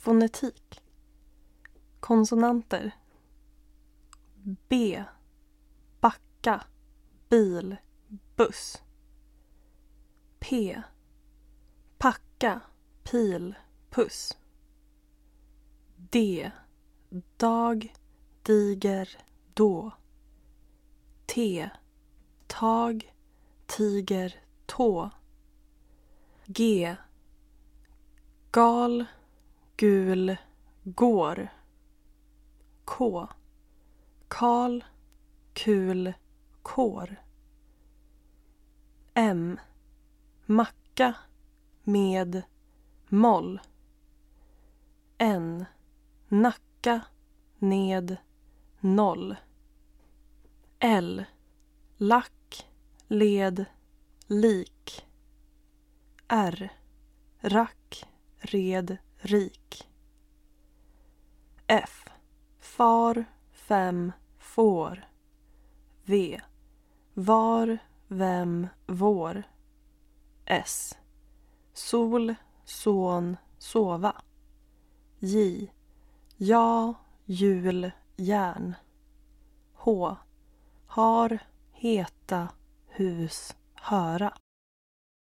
Fonetik. Konsonanter. B. Backa. Bil. Buss. P. Packa. Pil. Puss. D. Dag. Diger. Då. T. Tag. Tiger. Tå. G. Gal. Gul. Går. K. Karl. Kul. Kår. M. Macka. Med. Moll. N. Nacka. Ned. Noll. L. Lack. Led. Lik. R. Rack. Red. Rik. F. Far. Fem. Får. V. Var. Vem. Vår. S. Sol. Son. Sova. J. Ja. Jul. Järn. H. Har. Heta. Hus. Höra.